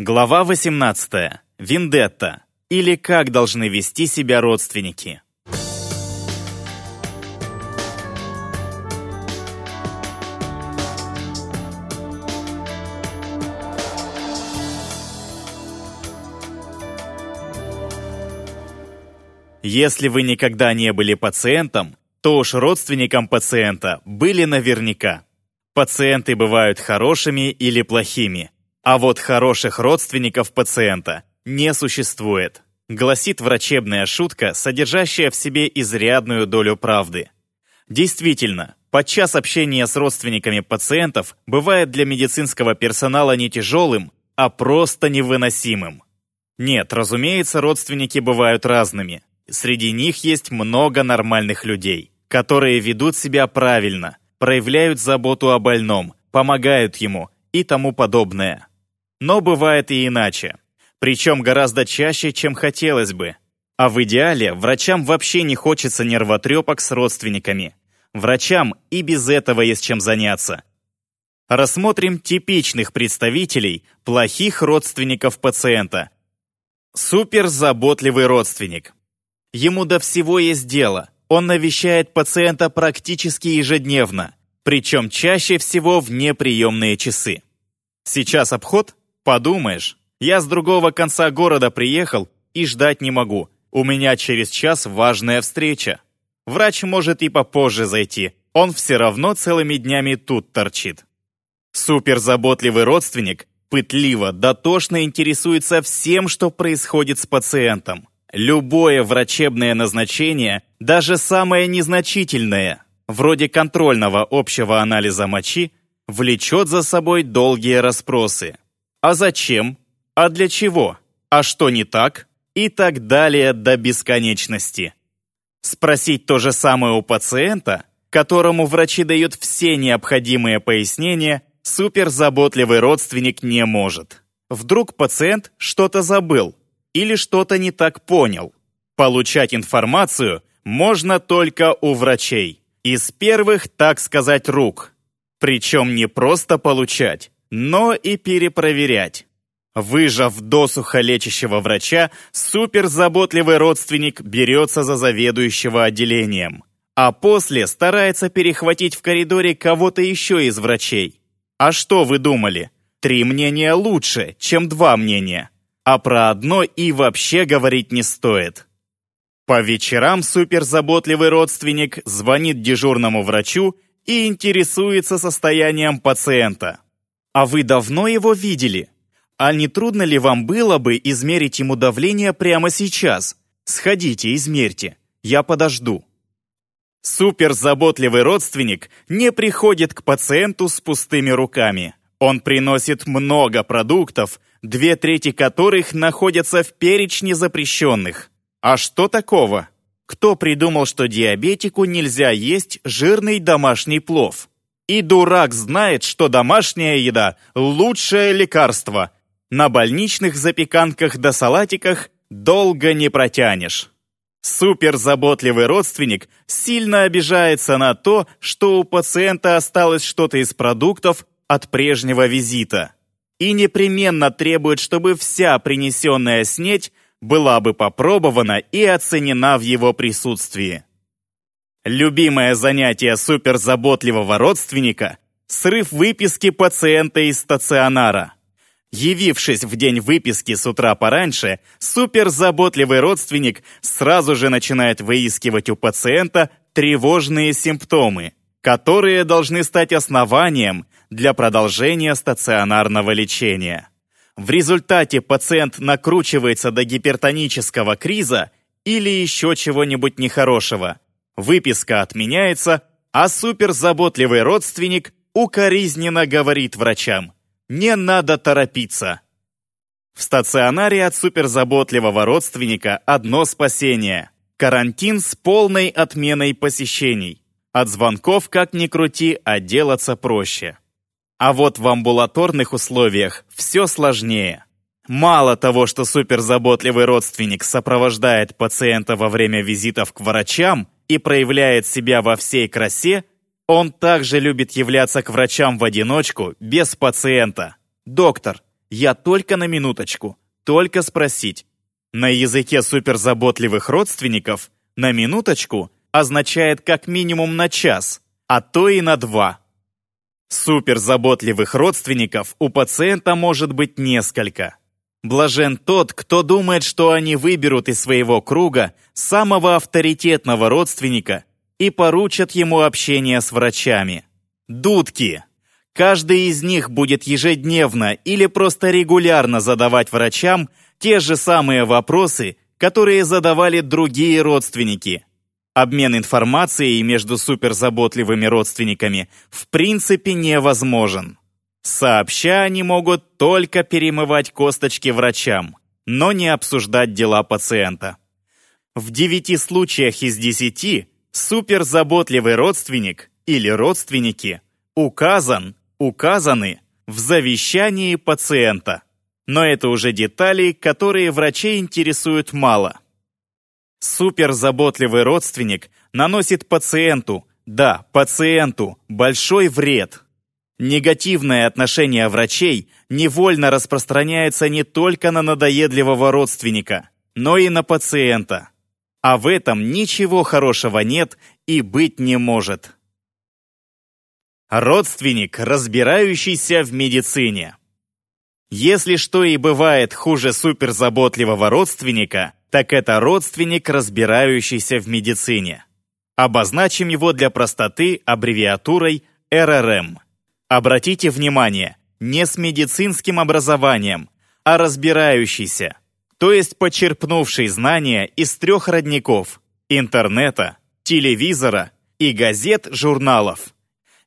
Глава 18. Вендетта. Или как должны вести себя родственники. Если вы никогда не были пациентом, то уж родственником пациента были наверняка. Пациенты бывают хорошими или плохими, а вот хороших родственников пациента не существует, гласит врачебная шутка, содержащая в себе изрядную долю правды. Действительно, подчас общение с родственниками пациентов бывает для медицинского персонала не тяжелым, а просто невыносимым. Нет, разумеется, родственники бывают разными. Среди них есть много нормальных людей, которые ведут себя правильно, проявляют заботу о больном, помогают ему и тому подобное. Но бывает и иначе. Причем гораздо чаще, чем хотелось бы. А в идеале врачам вообще не хочется нервотрепок с родственниками. Врачам и без этого есть чем заняться. Рассмотрим типичных представителей плохих родственников пациента. Суперзаботливый родственник. Ему до всего есть дело. Он навещает пациента практически ежедневно, причем чаще всего в неприемные часы. Сейчас обход? Подумаешь, я с другого конца города приехал и ждать не могу. У меня через час важная встреча. Врач может и попозже зайти, он все равно целыми днями тут торчит. Суперзаботливый родственник пытливо, дотошно интересуется всем, что происходит с пациентом. Любое врачебное назначение, даже самое незначительное, вроде контрольного общего анализа мочи, влечет за собой долгие расспросы. А зачем? А для чего? А что не так? И так далее до бесконечности. Спросить то же самое у пациента, которому врачи дают все необходимые пояснения, суперзаботливый родственник не может. Вдруг пациент что-то забыл или что-то не так понял. Получать информацию можно только у врачей. Из первых, так сказать, рук. Причем не просто получать, но и перепроверять. Выжав досуха лечащего врача, суперзаботливый родственник берется за заведующего отделением, а после старается перехватить в коридоре кого-то еще из врачей. А что вы думали? Три мнения лучше, чем два мнения. А про одно и вообще говорить не стоит. По вечерам суперзаботливый родственник звонит дежурному врачу и интересуется состоянием пациента. А вы давно его видели? А не трудно ли вам было бы измерить ему давление прямо сейчас? Сходите, измерьте. Я подожду. Суперзаботливый родственник не приходит к пациенту с пустыми руками. Он приносит много продуктов, две трети которых находятся в перечне запрещенных. А что такого? Кто придумал, что диабетику нельзя есть жирный домашний плов? И дурак знает, что домашняя еда – лучшее лекарство. На больничных запеканках да салатиках долго не протянешь. Суперзаботливый родственник сильно обижается на то, что у пациента осталось что-то из продуктов от прежнего визита. И непременно требует, чтобы вся принесенная снеть была бы попробована и оценена в его присутствии. Любимое занятие суперзаботливого родственника – срыв выписки пациента из стационара. Явившись в день выписки с утра пораньше, суперзаботливый родственник сразу же начинает выискивать у пациента тревожные симптомы, которые должны стать основанием для продолжения стационарного лечения. В результате пациент накручивается до гипертонического криза или еще чего-нибудь нехорошего – Выписка отменяется, а суперзаботливый родственник укоризненно говорит врачам «Не надо торопиться». В стационаре от суперзаботливого родственника одно спасение – карантин с полной отменой посещений. От звонков, как ни крути, отделаться проще. А вот в амбулаторных условиях все сложнее. Мало того, что суперзаботливый родственник сопровождает пациента во время визитов к врачам – и проявляет себя во всей красе, он также любит являться к врачам в одиночку, без пациента. «Доктор, «Я только на минуточку, только спросить». На языке суперзаботливых родственников «на минуточку» означает как минимум на час, а то и на два. Суперзаботливых родственников у пациента может быть несколько. Блажен тот, кто думает, что они выберут из своего круга самого авторитетного родственника и поручат ему общение с врачами. Дудки. Каждый из них будет ежедневно или просто регулярно задавать врачам те же самые вопросы, которые задавали другие родственники. Обмен информацией между суперзаботливыми родственниками в принципе невозможен. Сообща они могут только перемывать косточки врачам, но не обсуждать дела пациента. В девяти случаях из десяти суперзаботливый родственник или родственники указан, указаны в завещании пациента. Но это уже детали, которые врачей интересуют мало. Суперзаботливый родственник наносит пациенту, да, пациенту, большой вред. Негативное отношение врачей невольно распространяется не только на надоедливого родственника, но и на пациента. А в этом ничего хорошего нет и быть не может. Родственник, разбирающийся в медицине. Если что и бывает хуже суперзаботливого родственника, так это родственник, разбирающийся в медицине. Обозначим его для простоты аббревиатурой РРМ. Обратите внимание, не с медицинским образованием, а разбирающийся, то есть почерпнувший знания из трех родников – интернета, телевизора и газет, журналов.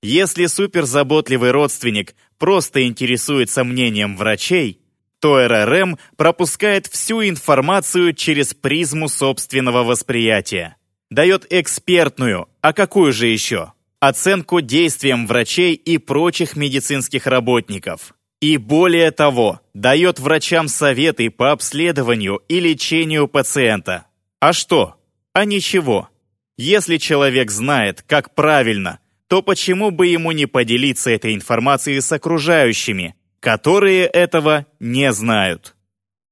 Если суперзаботливый родственник просто интересуется мнением врачей, то РРМ пропускает всю информацию через призму собственного восприятия. Дает экспертную, а какую же еще? Оценку действиям врачей и прочих медицинских работников. И более того, дает врачам советы по обследованию и лечению пациента. А что? А ничего. Если человек знает, как правильно, то почему бы ему не поделиться этой информацией с окружающими, которые этого не знают?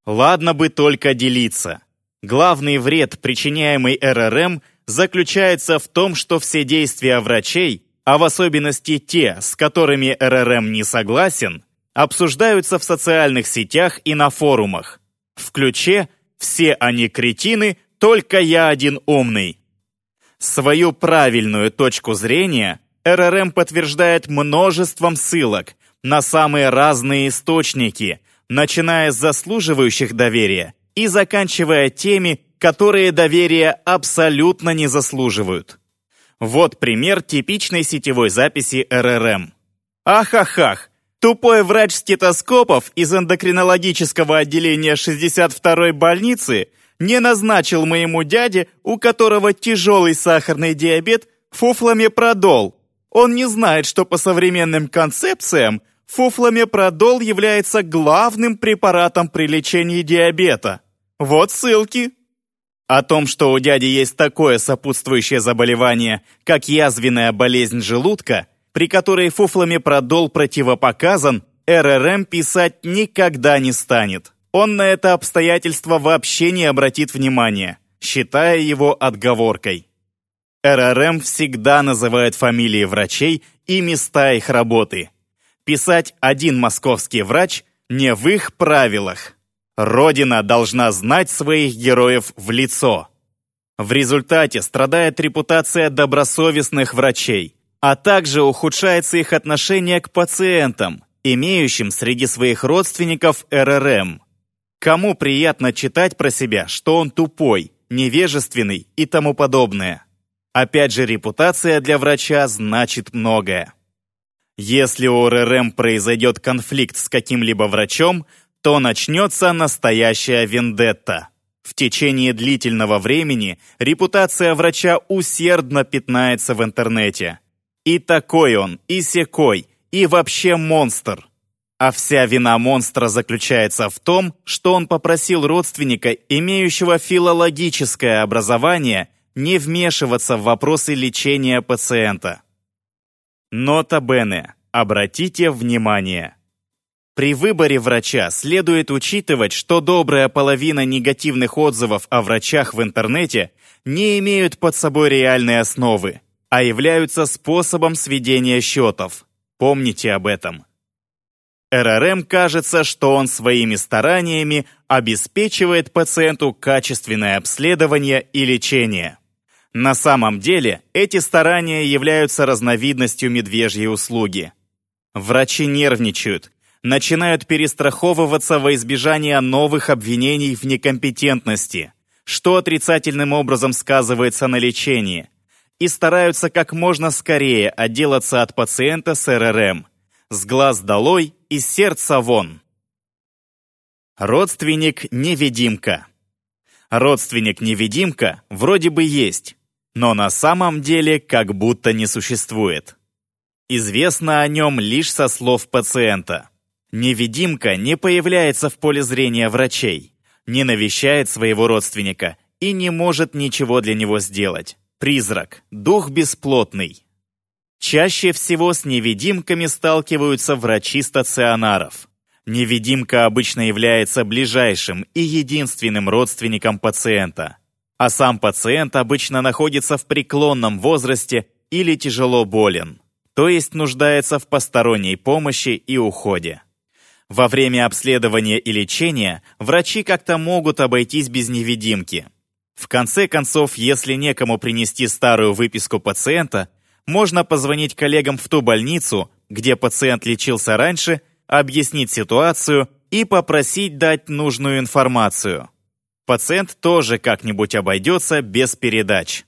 Ладно бы только делиться. Главный вред, причиняемый РРМ, заключается в том, что все действия врачей, а в особенности те, с которыми РРМ не согласен, обсуждаются в социальных сетях и на форумах. В ключе «Все они кретины, только я один умный». Свою правильную точку зрения РРМ подтверждает множеством ссылок на самые разные источники, начиная с заслуживающих доверия и заканчивая теми, которые доверия абсолютно не заслуживают. Вот пример типичной сетевой записи РРМ. Ах-ах-ах! Тупой врач стетоскопов из эндокринологического отделения 62-й больницы не назначил моему дяде, у которого тяжелый сахарный диабет, фуфломепродол, он не знает, что по современным концепциям фуфломепродол является главным препаратом при лечении диабета. Вот ссылки. О том, что у дяди есть такое сопутствующее заболевание, как язвенная болезнь желудка, при которой фуфломепродол противопоказан, РРМ писать никогда не станет. Он на это обстоятельство вообще не обратит внимания, считая его отговоркой. РРМ всегда называет фамилии врачей и места их работы. Писать один московский врач не в их правилах. Родина должна знать своих героев в лицо. В результате страдает репутация добросовестных врачей, а также ухудшается их отношение к пациентам, имеющим среди своих родственников РРМ. Кому приятно читать про себя, что он тупой, невежественный и тому подобное. Опять же, репутация для врача значит многое. Если у РРМ произойдет конфликт с каким-либо врачом, то начнется настоящая вендетта. В течение длительного времени репутация врача усердно пятнается в интернете. И такой он, и секой, и вообще монстр. А вся вина монстра заключается в том, что он попросил родственника, имеющего филологическое образование, не вмешиваться в вопросы лечения пациента. Нота Бене. Обратите внимание. При выборе врача следует учитывать, что добрая половина негативных отзывов о врачах в интернете не имеют под собой реальной основы, а являются способом сведения счетов. Помните об этом. РРМ кажется, что он своими стараниями обеспечивает пациенту качественное обследование и лечение. На самом деле, эти старания являются разновидностью медвежьей услуги. Врачи нервничают, начинают перестраховываться во избежание новых обвинений в некомпетентности, что отрицательным образом сказывается на лечении, и стараются как можно скорее отделаться от пациента с РРМ, с глаз долой и сердца вон. Родственник-невидимка Родственник-невидимка вроде бы есть, но на самом деле как будто не существует. Известно о нем лишь со слов пациента. Невидимка не появляется в поле зрения врачей, не навещает своего родственника и не может ничего для него сделать. Призрак, дух бесплотный. Чаще всего с невидимками сталкиваются врачи стационаров. Невидимка обычно является ближайшим и единственным родственником пациента, а сам пациент обычно находится в преклонном возрасте или тяжело болен, то есть нуждается в посторонней помощи и уходе. Во время обследования и лечения врачи как-то могут обойтись без невидимки. В конце концов, если некому принести старую выписку пациента, можно позвонить коллегам в ту больницу, где пациент лечился раньше, объяснить ситуацию и попросить дать нужную информацию. Пациент тоже как-нибудь обойдется без передач.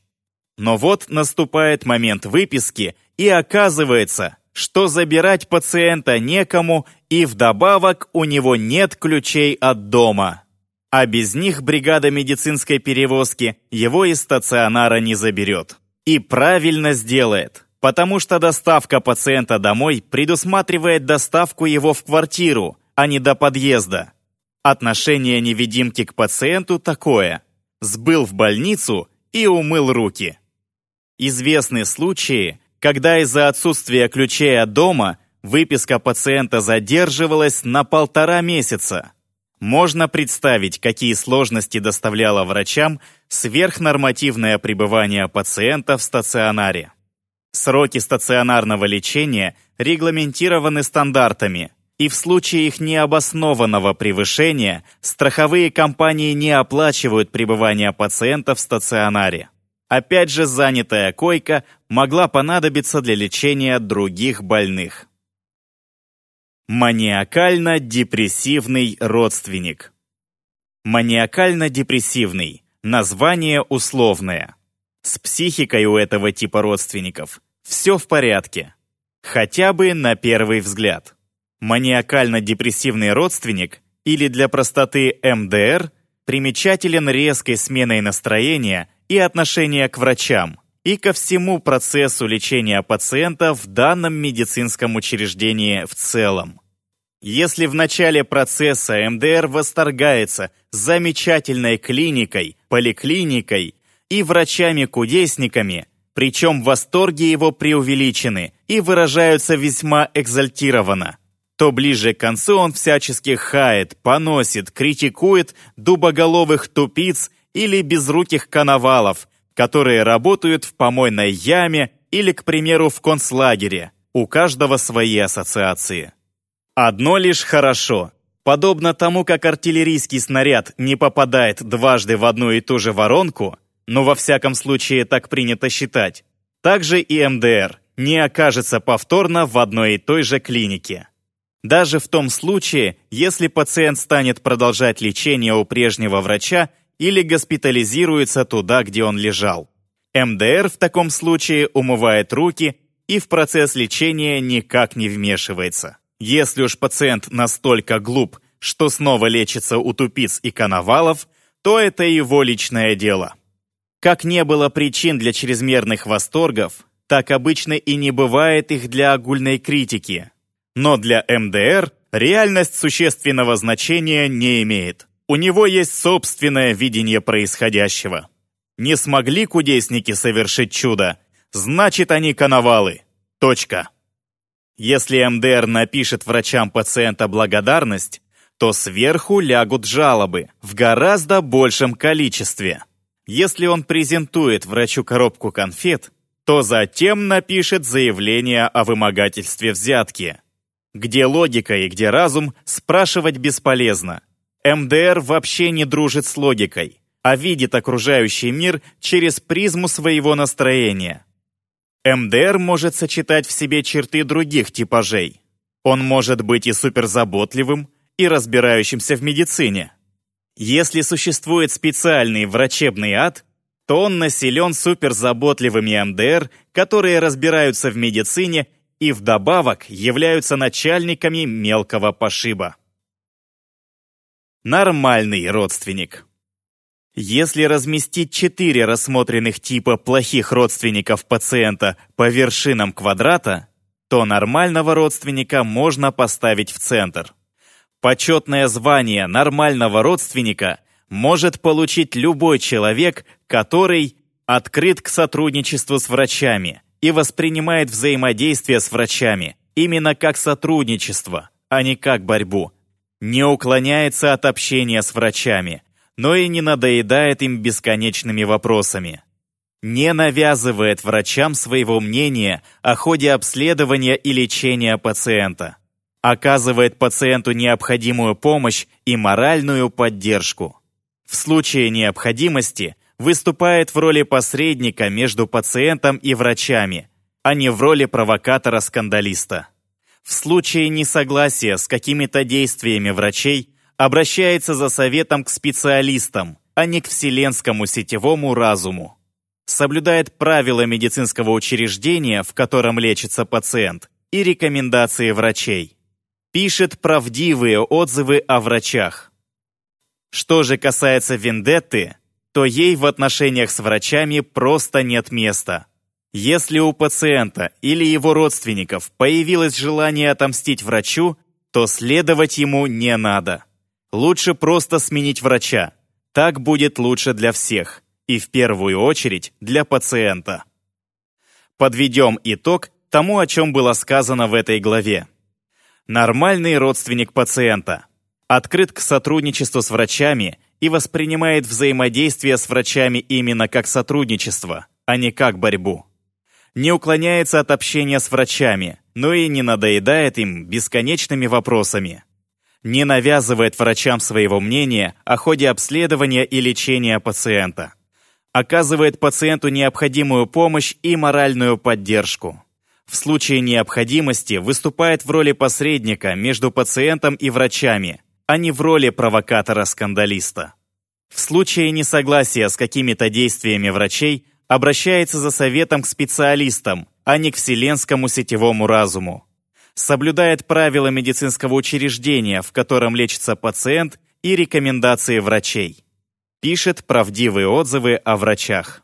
Но вот наступает момент выписки, и оказывается, что забирать пациента некому, и вдобавок у него нет ключей от дома. А без них бригада медицинской перевозки его из стационара не заберет. И правильно сделает, потому что доставка пациента домой предусматривает доставку его в квартиру, а не до подъезда. Отношение невидимки к пациенту такое. Сбыл в больницу и умыл руки. Известны случаи, когда из-за отсутствия ключей от дома выписка пациента задерживалась на полтора месяца. Можно представить, какие сложности доставляло врачам сверхнормативное пребывание пациента в стационаре. Сроки стационарного лечения регламентированы стандартами, и в случае их необоснованного превышения страховые компании не оплачивают пребывание пациента в стационаре. Опять же, занятая койка могла понадобиться для лечения других больных. Маниакально-депрессивный родственник. Маниакально-депрессивный. Название условное. С психикой у этого типа родственников все в порядке. Хотя бы на первый взгляд. Маниакально-депрессивный родственник, или для простоты МДР, примечателен резкой сменой настроения и отношения к врачам, и ко всему процессу лечения пациента в данном медицинском учреждении в целом. Если в начале процесса МДР восторгается замечательной клиникой, поликлиникой и врачами-кудесниками, причем восторги его преувеличены и выражаются весьма экзальтированно, то ближе к концу он всячески хает, поносит, критикует дубоголовых тупиц или безруких коновалов, которые работают в помойной яме или, к примеру, в концлагере. У каждого свои ассоциации. Одно лишь хорошо. Подобно тому, как артиллерийский снаряд не попадает дважды в одну и ту же воронку, но во всяком случае так принято считать, также и МДР не окажется повторно в одной и той же клинике. Даже в том случае, если пациент станет продолжать лечение у прежнего врача или госпитализируется туда, где он лежал. МДР в таком случае умывает руки и в процесс лечения никак не вмешивается. Если уж пациент настолько глуп, что снова лечится у тупиц и коновалов, то это его личное дело. Как не было причин для чрезмерных восторгов, так обычно и не бывает их для огульной критики. Но для МДР реальность существенного значения не имеет. У него есть собственное видение происходящего. Не смогли кудесники совершить чудо, значит они коновалы. Точка. Если МДР напишет врачам пациента благодарность, то сверху лягут жалобы в гораздо большем количестве. Если он презентует врачу коробку конфет, то затем напишет заявление о вымогательстве взятки. Где логика и где разум, спрашивать бесполезно. МДР вообще не дружит с логикой, а видит окружающий мир через призму своего настроения. МДР может сочетать в себе черты других типажей. Он может быть и суперзаботливым, и разбирающимся в медицине. Если существует специальный врачебный ад, то он населен суперзаботливыми МДР, которые разбираются в медицине и вдобавок являются начальниками мелкого пошиба. Нормальный родственник. Если разместить четыре рассмотренных типа плохих родственников пациента по вершинам квадрата, то нормального родственника можно поставить в центр. Почетное звание нормального родственника может получить любой человек, который открыт к сотрудничеству с врачами и воспринимает взаимодействие с врачами именно как сотрудничество, а не как борьбу, не уклоняется от общения с врачами, но и не надоедает им бесконечными вопросами. Не навязывает врачам своего мнения о ходе обследования и лечения пациента. Оказывает пациенту необходимую помощь и моральную поддержку. В случае необходимости выступает в роли посредника между пациентом и врачами, а не в роли провокатора-скандалиста в случае несогласия с какими-то действиями врачей обращается за советом к специалистам, а не к вселенскому сетевому разуму. Соблюдает правила медицинского учреждения, в котором лечится пациент, и рекомендации врачей. Пишет правдивые отзывы о врачах. Что же касается вендетты, то ей в отношениях с врачами просто нет места. Если у пациента или его родственников появилось желание отомстить врачу, то следовать ему не надо. Лучше просто сменить врача. Так будет лучше для всех, и в первую очередь для пациента. Подведем итог тому, о чем было сказано в этой главе. Нормальный родственник пациента. Открыт к сотрудничеству с врачами и воспринимает взаимодействие с врачами именно как сотрудничество, а не как борьбу не уклоняется от общения с врачами, но и не надоедает им бесконечными вопросами. Не навязывает врачам своего мнения о ходе обследования и лечения пациента. Оказывает пациенту необходимую помощь и моральную поддержку. В случае необходимости выступает в роли посредника между пациентом и врачами, а не в роли провокатора-скандалиста. В случае несогласия с какими-то действиями врачей обращается за советом к специалистам, а не к вселенскому сетевому разуму. Соблюдает правила медицинского учреждения, в котором лечится пациент, и рекомендации врачей. Пишет правдивые отзывы о врачах.